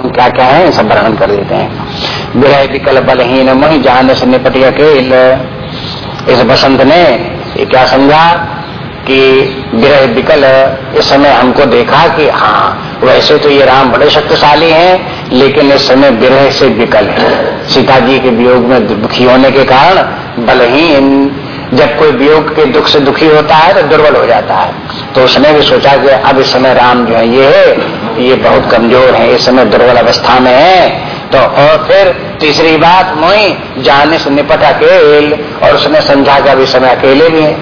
कौन क्या क्या है, सब वर्णन कर देते हैं। विरह विकल बलहीन जान से निपट अकेल इस बसंत ने ये क्या समझा कि विरह विकल इस समय हमको देखा कि हाँ वैसे तो ये राम बड़े शक्तिशाली हैं, लेकिन इस समय विरह से विकल है। सीता जी के वियोग में दुखी होने के कारण बलहीन जब कोई वियोग के दुख से दुखी होता है तो दुर्बल हो जाता है। तो उसने भी सोचा कि अब इस समय राम जो है, ये ये बहुत कमज़ोर है, इस समय दुर्बल अवस्था में है। तो और फिर तीसरी बात, मोई जाने से निपट अकेल, और उसने समझा कि अब इस समय अकेले भी है।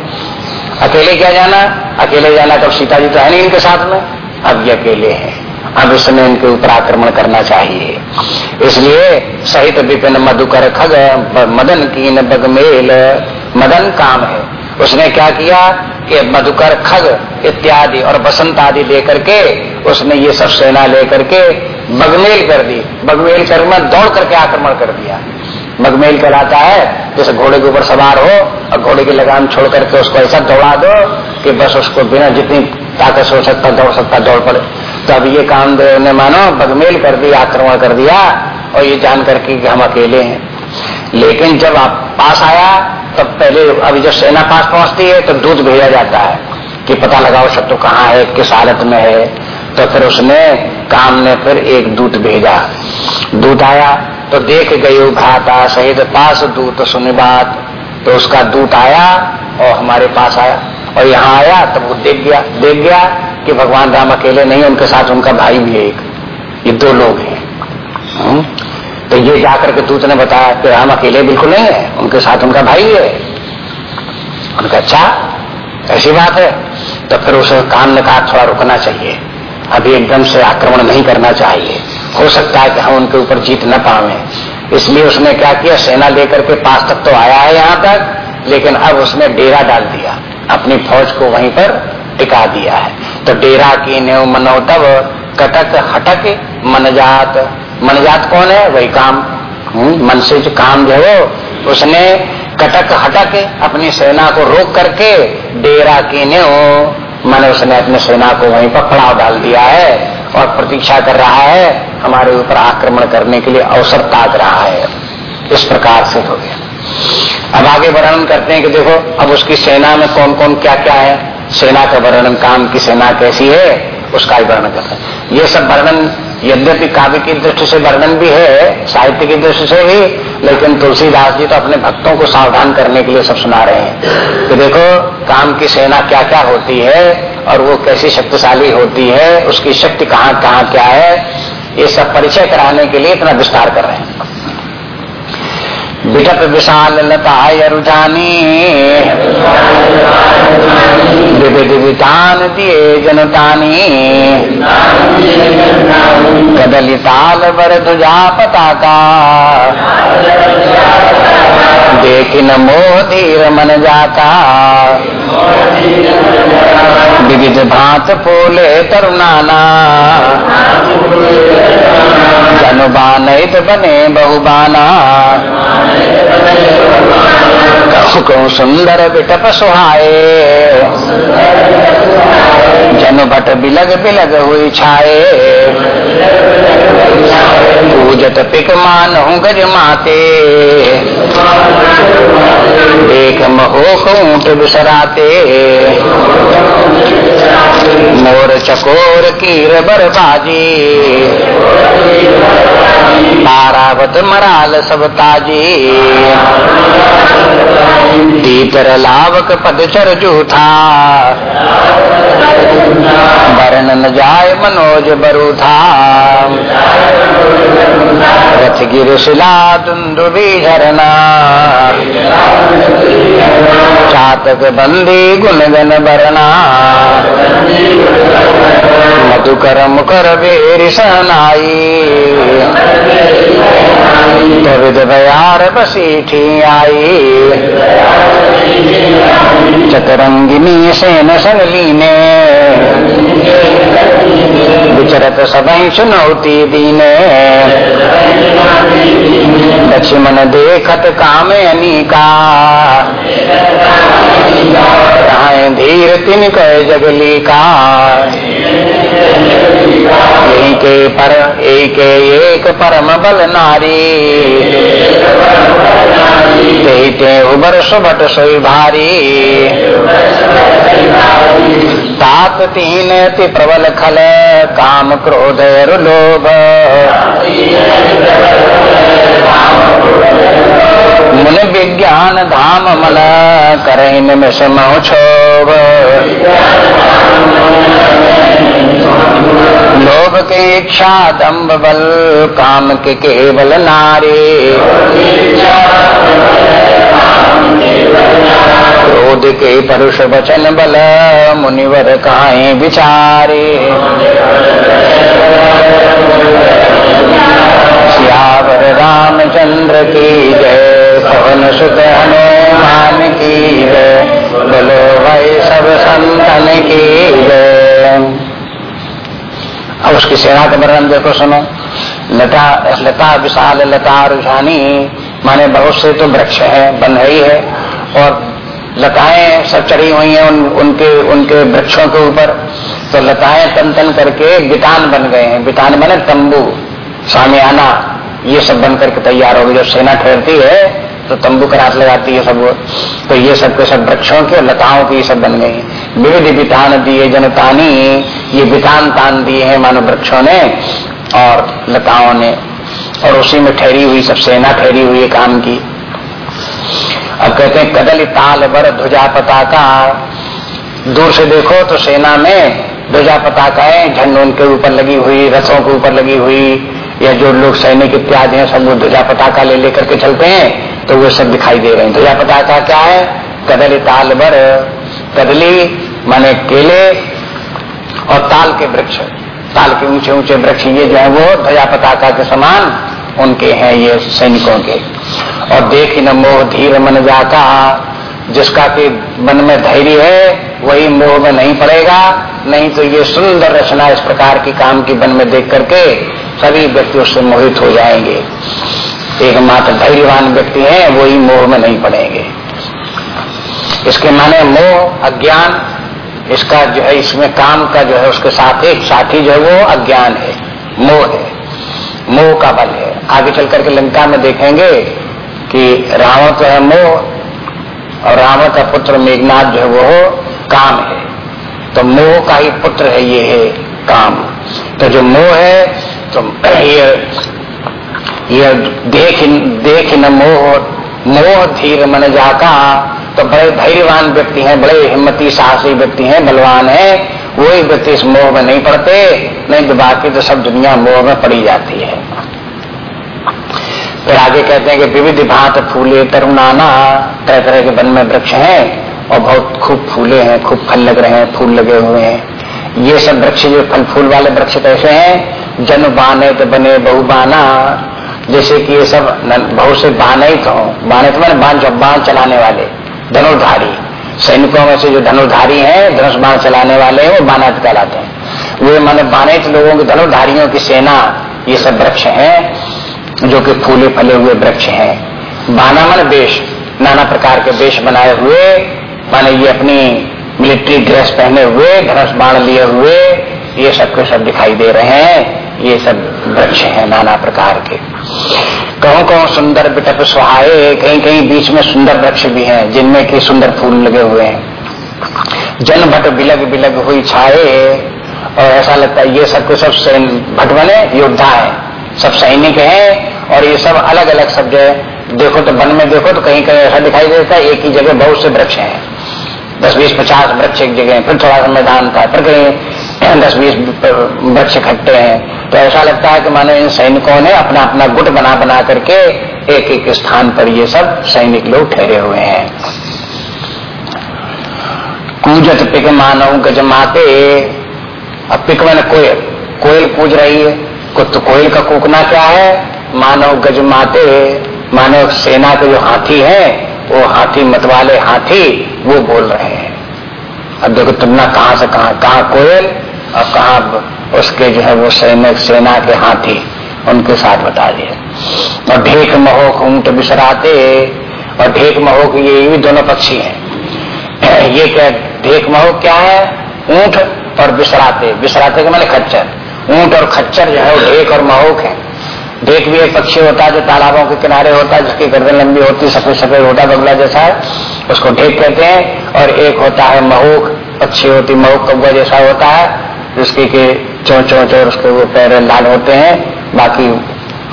अकेले क्या जाना? अकेले जाना तब सीता जी तो है नहीं इनके साथ में। अब ये अकेले हैं। अब इस समय इनके ऊपर आक्रमण करना चाहिए। इसलिए सहित विपिन मधुकर खग, मदन की बगमेल मदन काम है। उसने क्या किया कि मधुकर खग इत्यादि और बसंत आदि लेकर के उसने ये सब सेना लेकर के बगमेल कर दी। बगमेल कर दौड़ करके आक्रमण कर दिया। बगमेल कहलाता है, जैसे घोड़े के ऊपर सवार हो और घोड़े की लगाम छोड़ करके उसको ऐसा दौड़ा दो कि बस उसको बिना जितनी ताकत से हो सकता, दौड़ सकता, दौड़ पड़े। तो अब ये काम ने मानो बगमेल कर दिया, आक्रमण कर दिया और ये जान करके कि हम अकेले हैं। लेकिन जब आप पास आया तब पहले अभी जब सेना पास पहुँचती है तो दूध भेजा जाता है कि पता लगाओ शत्रु कहाँ है, किस हालत में है। तो फिर उसने काम ने फिर एक दूत भेजा। दूत आया तो देख गई घाता सहित पास दूत सुन बात। तो उसका दूत आया और हमारे पास आया। और यहाँ आया, तब वो देख गया। देख गया कि भगवान राम अकेले नहीं, उनके साथ उनका भाई भी एक। ये दो लोग हैं। हम्म? तो ये जाकर के दूत ने बताया कि राम अकेले बिल्कुल नहीं है, उनके साथ उनका भाई है। उनका अच्छा ऐसी बात है तो फिर उस काम ने कहा थोड़ा रुकना चाहिए। अभी एकदम से आक्रमण नहीं करना चाहिए। हो सकता है कि हम उनके ऊपर जीत न पावे। इसलिए उसने क्या किया, सेना लेकर के पास तक तो आया है यहाँ तक, लेकिन अब उसने डेरा डाल दिया। अपनी फौज को वहीं पर टिका दिया है। तो डेरा की नेव मनो तब कटक हटक मनजात मनजात कौन है? वही काम हम्म, मन से जो काम जो है उसने कटक हटक अपनी सेना को रोक करके डेरा की नेव मैंने उसने अपनी सेना को वहीं पर पड़ाव डाल दिया है और प्रतीक्षा कर रहा है हमारे ऊपर आक्रमण करने के लिए अवसर ताक रहा है। इस प्रकार से हो गया। अब आगे वर्णन करते हैं कि देखो अब उसकी सेना में कौन कौन क्या क्या है? सेना का वर्णन काम की सेना कैसी है? उसका ही वर्णन करते हैं। ये सब वर्णन यद्यपि काव्य की दृष्टि से वर्णन भी है, साहित्य की दृष्टि से भी, लेकिन तुलसीदास जी तो अपने भक्तों को सावधान करने के लिए सब सुना रहे हैं। कि देखो, काम की सेना क्या क्या होती है और वो कैसी शक्तिशाली होती है, उसकी शक्ति कहाँ कहाँ क्या है, ये सब परिचय कराने के लिए इतना विस्तार कर रहे हैं। विटप विशाल लताय रुझानी विविध विधान दिए जनतानी कदली ताल बर तुझा पताका देखिन मोह धीर मन जाता विविध भात फूले तरुणाना जनुबान बने बहुबाना कहूँ सुंदर बिटप सुहाए जन भट बिलग बिलग हुई छाए पूजत पिक मान गज माते। देख महो ऊट बिसराते। मोर चकोर कीर बरबाजी। तारावत मराल सब ताजी। तीतर लावक पदचर जूठा। वर्णन जाय मनोज बरूथा रथ गिर शिला दुंदुबी झरना चातक बंदी गुणगन बरना। मधुकर मुकर बेर सहनाई विध बयार बसीठी आई। चतरंगिनी सेन सगली ने विचरत सबई चुनौती दीने। लक्ष्मण देखत काम अनिका। धीर तिन कह जगली का एक पर, एक एक परम बल नारी। ते उबर सुबट सोई भारी। तात तीन ति प्रबल खल, काम क्रोध लोभ। मुन विज्ञान धाम मल समह छोभ लोभ के इच्छा दम्भ बल, काम के केवल नारे। के परुष वचन बल, मुनिवर काहे विचारे? सियावर रामचंद्र की जय, पवन सुत हनुमान की जय, बोलो भाई सब संतन की जय। अब उसकी सेना का वर्णन देखो सुनो। लता लता विशाल, लता रुझानी, माने बहुत से तो वृक्ष है, बन रही है, और लताएँ सब चढ़ी हुई हैं उन, उनके उनके वृक्षों के ऊपर। तो लताएँ तन तन करके बितान बन गए हैं। बितान बने तंबू। सामियाना ये सब बन करके तैयार हो गए। जब सेना ठहरती है तो तंबू करात लगाती है सब। तो ये सब के सब वृक्षों के लताओं की सब बन गई विविध बितान दिए जनतानी ये बितान तान दिए हैं मानो वृक्षों ने और लताओं ने। और उसी में ठहरी हुई सब सेना ठहरी हुई काम की। अब कहते हैं, कदल ताल बर ध्वजा पताका दूर से देखो तो सेना में ध्वजा पताकाएँ झंड उनके ऊपर लगी हुई, रथों के ऊपर लगी हुई, या जो लोग सैनिक इत्यादि हैं, सब वो ध्वजा पताका ले लेकर के चलते हैं तो वो सब दिखाई दे रहे हैं। ध्वजा पताका क्या है? कदली ताल बर कदली माने केले और ताल के वृक्ष। ताल के ऊँचे ऊँचे वृक्ष, ये जो है वो ध्वजा पताका के समान उनके हैं, ये सैनिकों के। और देख न मोह धीर मन जाता। जिसका कि मन में धैर्य है, वही मोह में नहीं पड़ेगा। नहीं तो ये सुंदर रचना इस प्रकार की काम की मन में देख करके सभी व्यक्ति उससे मोहित हो जाएँगे। एकमात्र धैर्यवान व्यक्ति है, वही मोह में नहीं पड़ेंगे। इसके माने मोह, अज्ञान, इसका जो है, इसमें काम का जो है, उसके साथ एक साथी जो है, वो अज्ञान है, मोह है। मोह का बल है। आगे चल करके लंका में देखेंगे कि रावण तो है मोह, और रावण का पुत्र मेघनाथ जो है वो काम है। तो मोह का ही पुत्र है ये है काम। तो जो मोह है तो ये ये देख देख न मोह मोह धीर मन जाका। तो बड़े धैर्यवान व्यक्ति हैं, बड़े हिम्मती, साहसी व्यक्ति हैं, बलवान हैं। वही व्यक्ति इस मोह में नहीं पड़ते, नहीं तो बाकी तो सब दुनिया मोह में पड़ी जाती है। फिर आगे कहते हैं कि विविध भात फूले तरुणाना तरह तरह के वन में वृक्ष हैं और बहुत खूब फूले हैं, खूब फल लग रहे हैं, फूल लगे हुए हैं। ये सब वृक्ष जो फल, फूल वाले वृक्ष कैसे हैं, जन बाने तो बने, बहु बाना। जैसे कि ये सब बहुत से बानित हो बानित मैंने बाण बाण चलाने वाले, धनुर्धारी। सैनिकों में से जो धनुर्धारी हैं, धनुष बाण चलाने वाले हैं, वो बानात कहलाते हैं। वे माने बानित लोगों की धनुर्धारियों की सेना, ये सब वृक्ष हैं। जो कि फूले फले हुए वृक्ष हैं। बाना मन वेश नाना प्रकार के वेश बनाए हुए, माने ये अपनी मिलिट्री ड्रेस पहने हुए, धनुष बाण लिए हुए, ये सब के सब दिखाई दे रहे हैं। ये सब वृक्ष हैं नाना प्रकार के। कहो कहो सुंदर बिटप सुहाये कहीं कहीं बीच में सुंदर वृक्ष भी हैं, जिनमें की सुंदर फूल लगे हुए हैं। जन भट बिलग बिलग हुई छाए, और ऐसा लगता है ये सब के सब भट बने योद्धा है। सब सैनिक हैं और ये सब अलग अलग सब जो है, देखो तो वन में देखो तो कहीं कहीं ऐसा दिखाई देता है, एक ही जगह बहुत से वृक्ष हैं। दस, बीस, पचास वृक्ष एक जगह फिर थोड़ा सा मैदान था फिर कहीं दस, बीस वृक्ष इकट्ठे हैं। तो ऐसा लगता है कि मानो इन सैनिकों ने अपना अपना गुट बना बना करके एक एक स्थान पर ये सब सैनिक लोग ठहरे हुए हैं। कूजत पिक मानव गजमाते अब पिक मैंने कोयल। कोयल कूज रही है। तो कोयल का कूकना क्या है? मानव गजमाते मानव सेना के जो हाथी हैं, वो हाथी मतवाले हाथी, वो बोल रहे हैं। अब देखो तुमना कहाँ से कहा कहा कोयल और कहा उसके जो है वो सैनिक, सेना के हाथी, उनके साथ बता दिए और ढेक महोक ऊँट बिसराते और ढेक महोक ये भी दोनों पक्षी हैं। ये क्या, ढेक महोक क्या है? ऊँट और बिसराते बिसराते के मैंने खच्चर। ऊँट और खच्चर जो है वो ढेक और महोक है। ढेक भी एक पक्षी होता है जो तालाबों के किनारे होता है, जिसकी गर्दन लंबी होती सफ़ेद सफ़ेद होता बगला जैसा है, उसको ढेक कहते हैं। और एक होता है महूक, पक्षी होती महूक कौआ जैसा होता है, जिसके के चो चो चो, उसके वो पैर लाल होते हैं। बाकी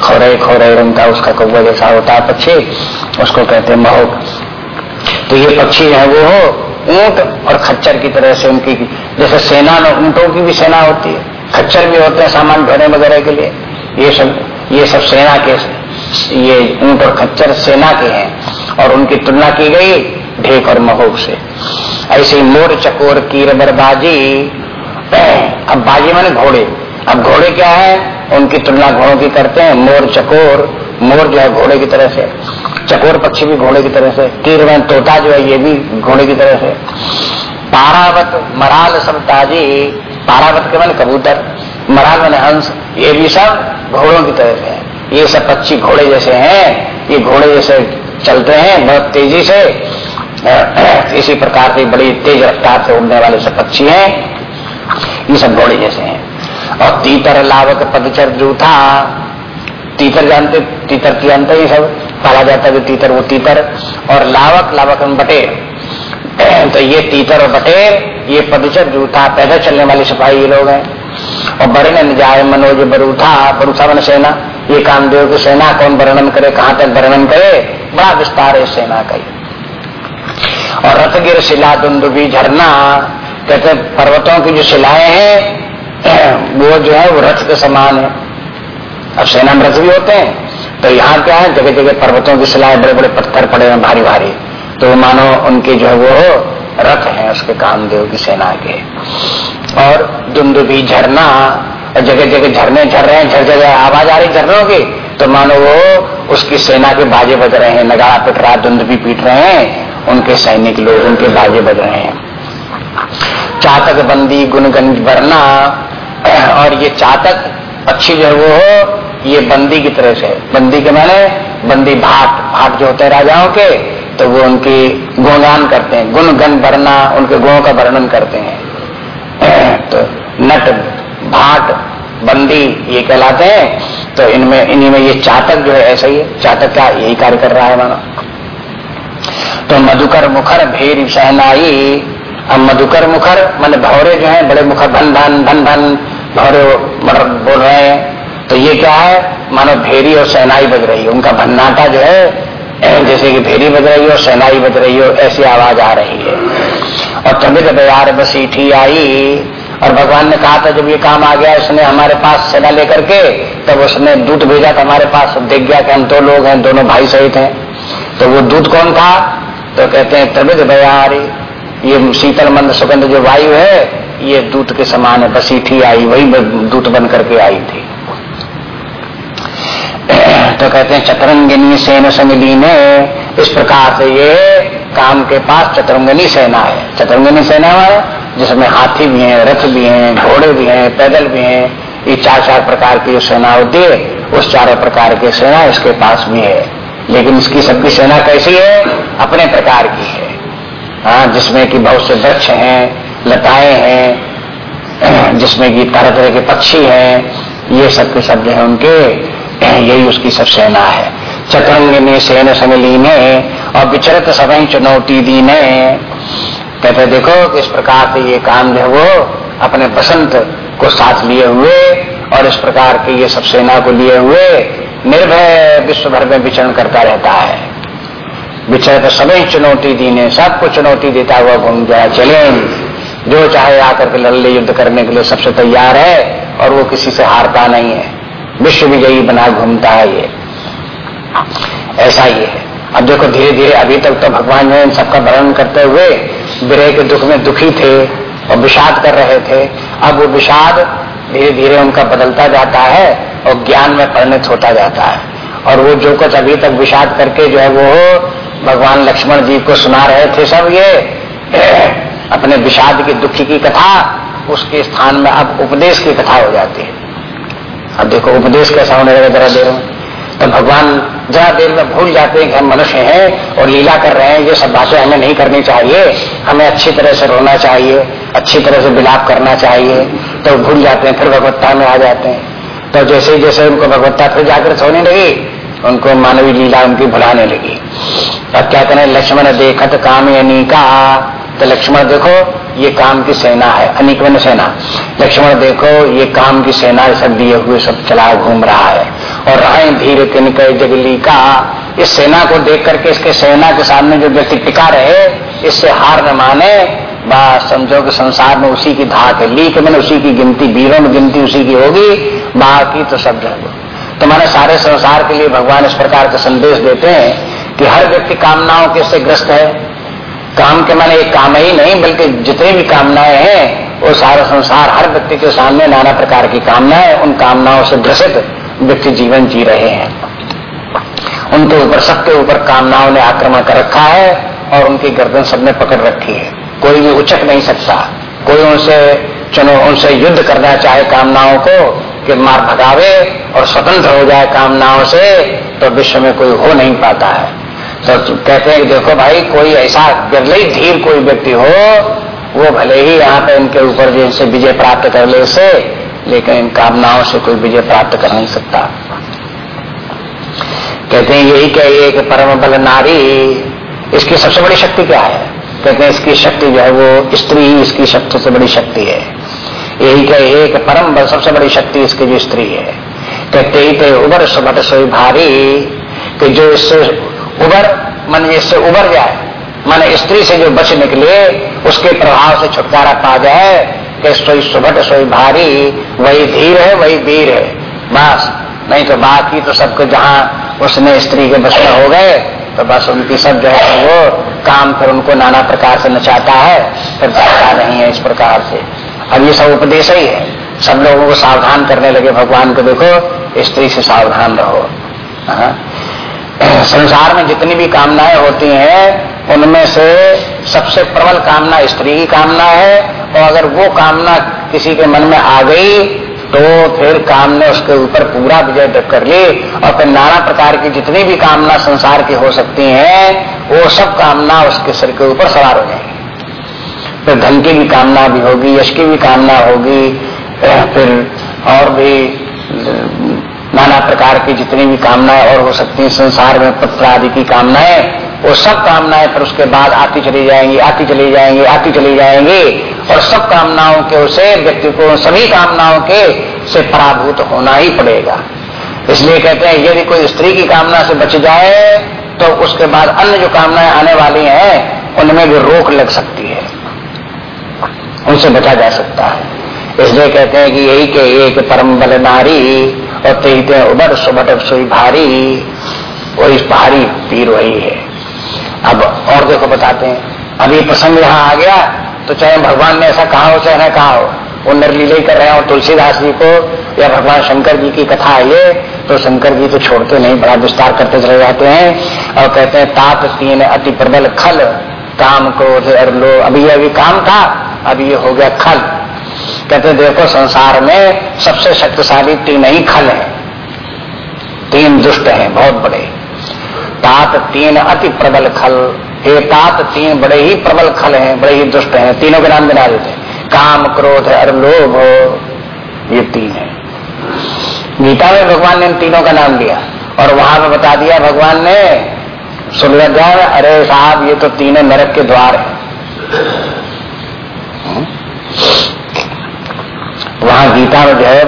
खोरे खोरे रंग का उसका कौआ जैसा होता है पक्षी, उसको कहते हैं महूक। तो ये पक्षी है वो हो, ऊँट और खच्चर की तरह से उनकी, जैसे सेना, ऊंटों की भी सेना होती है, खच्चर भी होते हैं सामान ढोने वगैरह के लिए। ये सब ये सब सेना के, ये ऊँट और खच्चर सेना के हैं और उनकी तुलना की गई ढेक और महोक से। ऐसे मोर, चकोर, कीर, बरबाजी, अब बाजी माने घोड़े। अब घोड़े क्या है? उनकी तुलना घोड़ों की करते हैं, मोर, चकोर। मोर जो है घोड़े की तरह से। चकोर पक्षी भी घोड़े की तरह से। में तोता जो है, ये भी घोड़े की तरह से। पारावत, मराल सब ताजी पारावत के मन कबूतर। मराल मन हंस, ये भी सब घोड़ों की तरह है। ये सब पक्षी घोड़े जैसे हैं, ये घोड़े जैसे चलते हैं, बहुत तेज़ी से। इसी प्रकार की बड़ी तेज रफ्तार से उड़ने वाले सब पक्षी हैं। ये सब घोड़े जैसे हैं। और तीतर लावक पदचर जूथा। तीतर जानते, तीतर की जानते ही सब पाला जाता है तीतर वो तीतर। और लावक लावक हम बटेर तो ये तीतर और बटेर ये पदचर जूथा, पैदल चलने वाली सिपाही ये लोग हैं। और वर्णन जाए मनोज बरूथा बरूथा मन सेना। ये कामदेव की सेना कौन वर्णन करे, कहाँ तक वर्णन करे? बड़ा विस्तार है सेना का और रथगिर शिला दुंदुबी झरना, कहते पर्वतों की जो शिलाएँ हैं, वो जो है, वो रथ के समान है। अब सेना में रथ भी होते हैं। तो यहाँ क्या है जगह जगह पर्वतों की शिलाएँ बड़े बड़े पत्थर पड़े हैं भारी भारी तो मानो उनके जो है वो रथ हैं, उसके कामदेव की सेना के। और दुंदुबी झरना जगह जगह झरने झर रहे हैं झर जगह आवाज़ आ रही झरनों की। तो मानो वो उसकी सेना के बाजे बज रहे हैं, नगाड़ा पिट रहा दुंदुबी पीट रहे हैं, उनके सैनिक लोग, उनके बाजे बज रहे हैं। चातक बंदी गुनगंज बरना और ये चातक पक्षी जो वो हो ये बंदी की तरह से बंदी के माने, बंदी भाट भाट जो होते हैं राजाओं के तो वो उनकी गुणगान करते हैं। गुण गण वर्णा, उनके गुणों का वर्णन करते हैं। तो नट, भाट, बंदी ये कहलाते हैं। तो इनमें, इन्हीं में ये चातक जो है, ऐसा ही है। चातक का यही कार्य कर रहा है मानो। तो मधुकर मुखर भेर सहनाई अब मधुकर मुखर, मान भौरे जो है, बड़े मुखर भन भन भन भन भौरे बोल रहे हैं। तो ये क्या है? मानो भेरी और सहनाई बज रही है। उनका भन्नाटा जो है जैसे कि भेड़ी बज रही हो सेनाई बज रही हो ऐसी आवाज़ आ रही है। और तभी जब यार बसीठी आई और भगवान ने कहा था, जब ये काम आ गया उसने हमारे पास सेना लेकर के, तब उसने दूत भेजा था हमारे पास। देख गया कि हम दो लोग हैं, दोनों भाई सहित हैं। तो वो दूत कौन था? तो कहते हैं तबिद बयारी ये शीतल मंद सुगंध जो वायु है, ये दूत के समान है। बसीठी आई, वही दूत बन करके आई थी। तो कहते हैं, चतरंगिनी सेन संगली ने इस प्रकार से ये काम के पास चतुरंगनी सेना है। चतुरंगनी सेना है जिसमें हाथी भी हैं, रथ भी हैं, घोड़े भी हैं, पैदल भी हैं, ये चार चार प्रकार की जो सेना होती है, उस चारों प्रकार की सेना इसके पास भी है। लेकिन इसकी सबकी सेना कैसी है? अपने प्रकार की है। हाँ जिसमें कि बहुत से वृक्ष हैं, लताएँ हैं, जिसमें कि तरह तरह के पक्षी हैं, ये सब के सब जो है उनके। यही उसकी सब सेना है। चतरंग ने सेन संगली ने और विचरत सभी चुनौती दी ने कहते देखो किस प्रकार से ये काम जो वो अपने बसंत को साथ लिए हुए और इस प्रकार के ये सब सेना को लिए हुए निर्भय विश्व भर में विचरण करता रहता है। विचरत सभी चुनौती दी ने सबको चुनौती देता हुआ घूम जाए चले। जो चाहे आकर के लड़ले युद्ध करने के लिए सबसे तैयार है और वो किसी से हारता नहीं है। विश्व विजयी बना घूमता है ये। ऐसा ही है। अब देखो धीरे धीरे अभी तक तो भगवान ने इन सबका वर्णन करते हुए विरह के दुख में दुखी थे और विषाद कर रहे थे। अब वो विषाद धीरे धीरे उनका बदलता जाता है और ज्ञान में परिणत होता जाता है। और वो जो कुछ अभी तक विषाद करके जो है वो भगवान लक्ष्मण जी को सुना रहे थे सब ये, अपने विषाद की दुखी की कथा, उसके स्थान में अब उपदेश की कथा हो जाती है। अब देखो, उपदेश कैसा होने लगा जरा देर में। तो भगवान जरा देर में भूल जाते हैं कि हम मनुष्य हैं और लीला कर रहे हैं, ये सब बातें हमें नहीं करनी चाहिए। हमें अच्छी तरह से रोना चाहिए, अच्छी तरह से विलाप करना चाहिए। तो भूल जाते हैं, फिर भगवत्ता में आ जाते हैं। तो जैसे जैसे उनको भगवत्ता फिर जागृत होने लगी, उनको मानवीय लीला उनकी भुलाने लगी। अब क्या करें? लक्ष्मण देखत काम का तो लक्ष्मण देखो, ये काम की सेना है अनिक सेना। लक्ष्मण देखो, ये काम की सेना सब दिए हुए सब चला घूम रहा है। और राय धीर तिनक जगली का, इस सेना को देख करके इसके सेना के सामने जो व्यक्ति टिका रहे, इससे हार न माने। बस, समझो कि संसार में उसी की धाक है। लीक मैंने उसी की गिनती वीरों में गिनती उसी की होगी, बाकी तो सब जो तो मैंने सारे संसार के लिए भगवान इस प्रकार का संदेश देते हैं कि हर व्यक्ति कामनाओं के से ग्रस्त है। काम के माने एक काम ही नहीं, बल्कि जितनी भी कामनाएँ हैं, वो सारा संसार, हर व्यक्ति के सामने नाना प्रकार की कामनाएँ, उन कामनाओं से ग्रसित व्यक्ति जीवन जी रहे हैं। उनके ऊपर, सबके ऊपर कामनाओं ने आक्रमण कर रखा है, और उनकी गर्दन सबने पकड़ रखी है। कोई भी उचक नहीं सकता। कोई उनसे चलो उनसे युद्ध करना चाहे कामनाओं को, कि मार भगावे और स्वतंत्र हो जाए कामनाओं से तो विश्व में कोई हो नहीं पाता है। तो कहते हैं देखो भाई, कोई ऐसा गरले धीर कोई व्यक्ति हो, वो भले ही यहाँ पे इनके ऊपर जो इनसे विजय प्राप्त कर ले इसे लेकिन इन कामनाओं से कोई विजय प्राप्त कर नहीं सकता। कहते हैं, यही कहिए कि परम बल नारी, इसकी सबसे बड़ी शक्ति क्या है? कहते हैं, इसकी शक्ति जो है वो स्त्री ही इसकी शक्ति से बड़ी शक्ति है। यही कहिए कि परम बल सबसे बड़ी शक्ति इसकी जो स्त्री है? कहते ही तो उबर सुबट सोई भारी, कि जो इससे उबर, मन इससे उबर जाए। मन स्त्री से जो बच निकले, उसके प्रभाव से छुटकारा पा जाए कि सोई सुभट, सोई भारी, वही धीर है, वही वीर है। बस, नहीं तो बाकी तो सबको जहाँ उसने स्त्री के बस में हो गए तो बस उनकी सब जो है वो काम फिर उनको नाना प्रकार से नचाता है फिर जाता नहीं है इस प्रकार से। अब ये सब उपदेश ही है। सब लोगों को सावधान करने लगे, भगवान को देखो, स्त्री से सावधान रहो। हाँ। संसार में जितनी भी कामनाएँ होती हैं, उनमें से सबसे प्रबल कामना स्त्री की कामना है, और अगर वो कामना किसी के मन में आ गई तो फिर काम ने उसके ऊपर पूरा विजय कर ली। और फिर नाना प्रकार की जितनी भी कामना संसार की हो सकती हैं, वो सब कामना उसके सिर के ऊपर सवार हो जाएगी। फिर धन की भी कामना भी होगी, यश की भी कामना होगी, फिर और भी नाना प्रकार की जितनी भी कामनाएँ और हो सकती हैं, संसार में पुत्र आदि की कामनाएँ, वो सब कामनाएँ फिर उसके बाद आती चली जाएँगी, आती चली जाएँगी, आती चली जाएँगी और सब कामनाओं के उसे व्यक्ति को सभी कामनाओं के से पराभूत होना ही पड़ेगा। इसलिए कहते हैं, यदि कोई स्त्री की कामना से बच जाए तो उसके बाद अन्य जो कामनाएँ आने वाली हैं, उनमें भी रोक लग सकती है। उनसे बचा जा सकता है। इसलिए कहते हैं कि यही के एक परम बल नारी और तेते उबर सुबट सुई भारी वही भारी पीर वही है। अब और देखो बताते हैं, अब ये प्रसंग यहाँ आ गया तो चाहे भगवान ने ऐसा कहा हो, चाहे न कहा हो, वो नरलीले कर रहे हो तुलसीदास जी को या भगवान शंकर जी की कथा है ये तो शंकर जी तो छोड़ते नहीं, बड़ा विस्तार करते चले जाते हैं, और कहते हैं ताप तीन अति प्रबल खल, काम को अभी अभी काम था, अभी ये हो गया खल। कहते देखो, संसार में सबसे शक्तिशाली तीन ही खल है। तीन दुष्ट हैं, बहुत बड़े। तात तीन अति प्रबल खल। हे तात तीन बड़े ही प्रबल खल हैं, बड़े ही दुष्ट हैं। तीनों के नाम बना देते काम, क्रोध और लोभ, ये तीन है। गीता में भगवान ने इन तीनों का नाम दिया और वहाँ पे बता दिया, भगवान ने सुन लगा अरे साहब, ये तो तीनों नरक के द्वार है। वहाँ गीता में जो है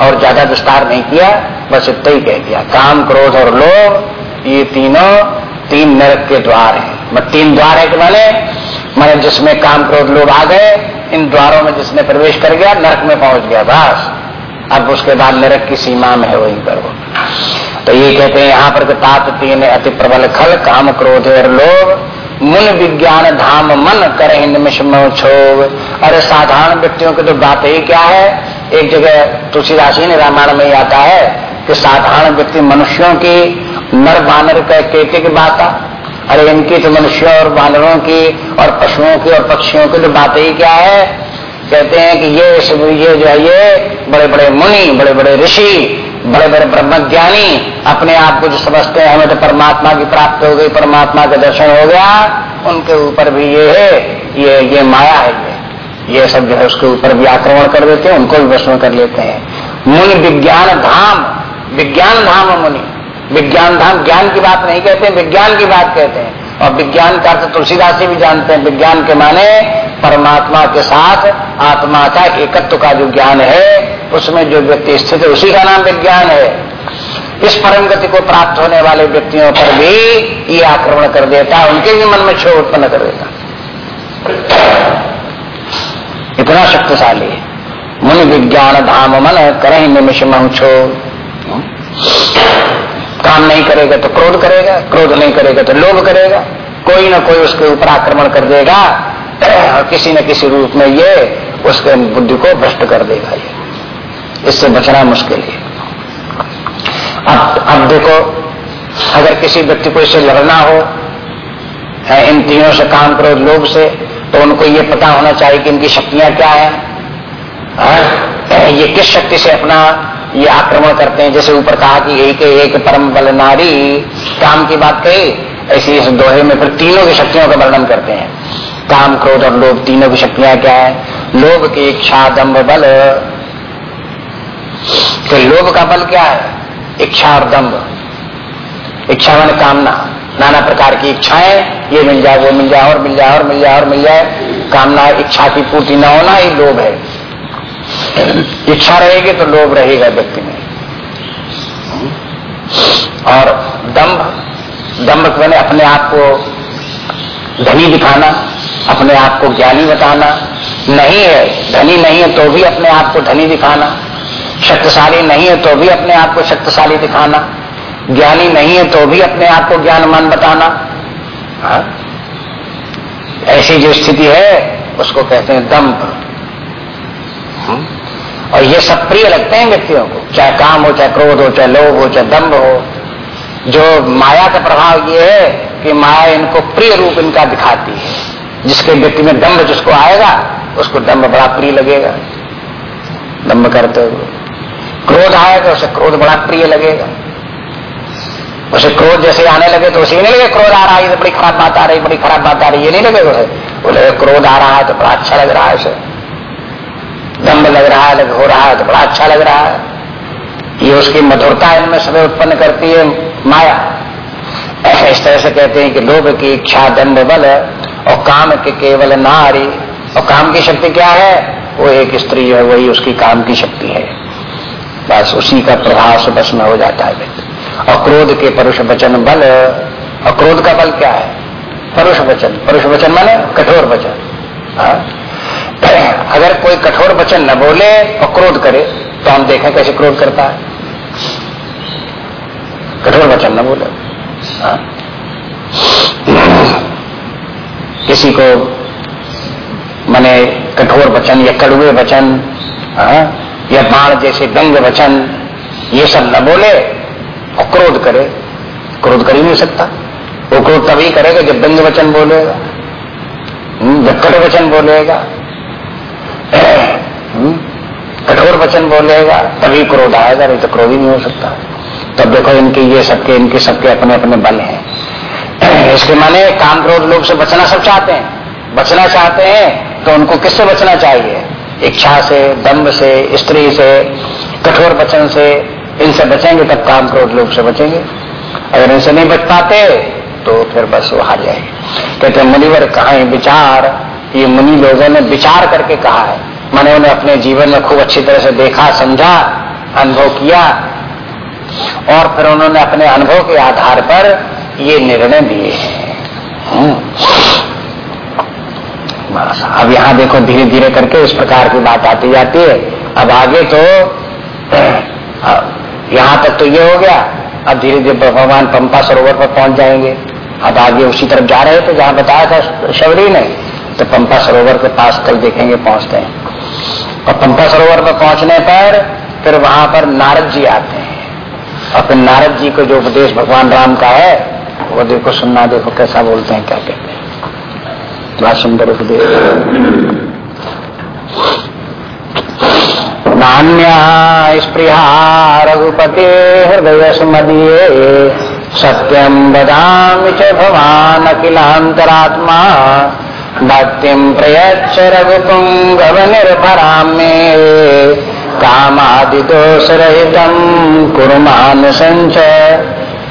और ज़्यादा विस्तार नहीं किया, बस इतना ही कह दिया, काम, क्रोध और लोभ, ये तीनों तीन नरक के द्वार हैं। मैं तीन द्वार है कि माने, मैंने जिसमें काम, क्रोध लोग आ गए, इन द्वारों में जिसने प्रवेश कर गया, नरक में पहुँच गया, बस। अब उसके बाद नरक की सीमा में है वही पर वो। तो ये कहते हैं, यहाँ पर तात तीन अति प्रबल खल, काम, क्रोध और लोभ मुन विज्ञान धाम मन कर अरे साधारण व्यक्तियों की तो बात ही क्या है? एक जगह तुलसीदासी ने रामायण में आता है कि साधारण व्यक्ति मनुष्यों की नर बानर का की बात आ अरे इनकी तो मनुष्यों और बानरों की और पशुओं की और पक्षियों की तो बात ही क्या है? कहते हैं कि ये ये जो है, ये बड़े बड़े मुनि बड़े बड़े ऋषि बड़े बड़े ब्रह्मज्ञानी अपने आप को जो समझते हैं, हमें तो परमात्मा की प्राप्त हो गई, परमात्मा का दर्शन हो गया, उनके ऊपर भी ये है, ये ये माया है ये। ये सब जो है उसके ऊपर भी आक्रमण कर देते हैं, उनको भी वश कर लेते हैं। मुनि विज्ञान धाम विज्ञान धाम मुनि। विज्ञान धाम ज्ञान की बात नहीं कहते, विज्ञान की बात कहते हैं। और विज्ञान का अर्थ तुलसीदास भी जानते हैं, विज्ञान के माने परमात्मा के साथ आत्मा का एकत्व का जो ज्ञान है, उसमें जो व्यक्ति स्थित है, उसी का नाम विज्ञान है। इस परम गति को प्राप्त होने वाले व्यक्तियों पर भी ये आक्रमण कर देता, उनके भी मन में क्षोभ उत्पन्न कर देता। इतना शक्तिशाली। है मुनि विज्ञान धाम मन, करें निमिष महु छो काम नहीं करेगा तो क्रोध करेगा, क्रोध नहीं करेगा तो लोभ करेगा। कोई ना कोई उसके ऊपर आक्रमण कर देगा। और किसी न किसी रूप में ये उसके बुद्धि को भ्रष्ट कर देगा ये। इससे बचना मुश्किल है अब अब देखो, अगर किसी व्यक्ति को इससे लड़ना हो, है, इन तीनों से काम करो लोग से तो उनको ये पता होना चाहिए कि इनकी शक्तियाँ क्या है। ये किस शक्ति से अपना ये आक्रमण करते हैं? जैसे ऊपर कहा कि एक एक परम बल नारी, काम की बात कही, ऐसी इस दोहे में फिर तीनों की शक्तियों का वर्णन करते हैं। काम क्रोध और लोभ तीनों की शक्तियाँ क्या है? लोभ की इच्छा दम्भ बल। तो लोभ का बल क्या है? इच्छा और दम्भ। इच्छा मान कामना। नाना प्रकार की इच्छाएँ, ये मिल जाए, वो मिल जाए, और मिल जाए, और मिल जाए, और मिल जाए। कामना इच्छा की पूर्ति न होना ही लोभ है। इच्छा रहेगी तो लोभ रहेगा व्यक्ति में। और दम्भ दम्भ मैंने अपने आप को धनी दिखाना अपने आप को ज्ञानी बताना। नहीं है, धनी नहीं है तो भी अपने आप को धनी दिखाना। शक्तिशाली नहीं है तो भी अपने आप को शक्तिशाली दिखाना। ज्ञानी नहीं है तो भी अपने आप को ज्ञानमान बताना। हा? ऐसी जो स्थिति है, उसको कहते हैं दम्भ। और ये सब प्रिय लगते हैं व्यक्तियों को, चाहे काम हो, चाहे क्रोध हो, चाहे लोभ हो, चाहे दम्भ हो। जो माया का प्रभाव ये है कि माया इनको प्रिय रूप इनका दिखाती है। जिसके व्यक्ति में दम्भ जिसको आएगा, उसको दम्भ बड़ा प्रिय लगेगा। दम्भ करते हुए। क्रोध आएगा, उसे क्रोध बड़ा प्रिय लगेगा। उसे क्रोध जैसे आने लगे तो उसे नहीं लगे क्रोध आ रहा है बड़ी खराब बात आ रही, बड़ी खराब बात आ रही, ये नहीं लगे उसे। बोले, क्रोध आ रहा है तो बड़ा अच्छा लग रहा है उसे। दम्ब लग रहा है, लग हो रहा है तो बड़ा अच्छा लग रहा है। ये उसकी मधुरता इनमें समय उत्पन्न करती है माया। इस तरह से कहते हैं कि लोभ की इच्छा, दंड, बल और काम के केवल नारी, और काम की शक्ति क्या है? वो एक स्त्री है, वही उसकी काम की शक्ति है। बस उसी का प्रभाव बस में हो जाता है व्यक्ति। और क्रोध के परुष वचन बल, और क्रोध का बल क्या है? परुष वचन। परुष वचन माने कठोर वचन। हाँ? अगर कोई कठोर वचन न बोले और क्रोध करे तो हम देखें कैसे क्रोध करता है। कठोर वचन न बोले। हाँ? किसी को मने कठोर वचन या कड़ुए वचन हाँ? या बाण जैसे व्यंग वचन ये सब न बोले और क्रोध करे। क्रोध कर ही नहीं सकता। वो क्रोध तभी करेगा जब व्यंग वचन बोलेगा। हम्म, जब कट वचन बोलेगा। हम्म, कठोर वचन बोलेगा तभी क्रोध आएगा नहीं तो क्रोध ही नहीं हो सकता। तब देखो इनके ये सबके इनके सबके अपने अपने बल हैं। इसके माने काम क्रोध लोग से बचना सब चाहते हैं। बचना चाहते हैं तो उनको किससे बचना चाहिए? इच्छा से, दम्भ से, स्त्री से, कठोर वचन से, इनसे बचेंगे तब काम क्रोध लोग से बचेंगे। अगर इनसे नहीं बच पाते तो फिर बस वो हार जाएँगे। कहते मुनिवर, कहा विचार? ये मुनि लोगों ने विचार करके कहा है। मैंने उन्हें अपने जीवन में खूब अच्छी तरह से देखा, समझा, अनुभव किया। और फिर उन्होंने अपने अनुभव के आधार पर ये निर्णय दिए हैं। हम्म। अब यहाँ देखो धीरे धीरे करके इस प्रकार की बात आती जाती है। अब आगे तो यहाँ तक तो ये हो गया। अब धीरे धीरे भगवान पंपा सरोवर पर पहुँच जाएँगे। अब आगे उसी तरफ़ जा रहे थे, जहाँ बताया था शबरी ने। तो पंपा सरोवर के पास कल देखेंगे, पहुँचते हैं। और पंपा सरोवर पर पहुँचने पर फिर वहाँ पर नारद जी आते हैं। और फिर नारद जी को जो उपदेश भगवान राम का है वो देखो सुनना, देखो कैसा बोलते हैं, क्या कहते हैं। बड़ा सुंदर उपदेश। नान्या स्पृहा रघुपते हृदय सुमदीये सत्यम बदामि च भवान् अखिलान्तरात्मा, भक्तिं प्रयच्छ रघुपुङ्गवनिर्भरां मे कामादिदोषरहितं कुरु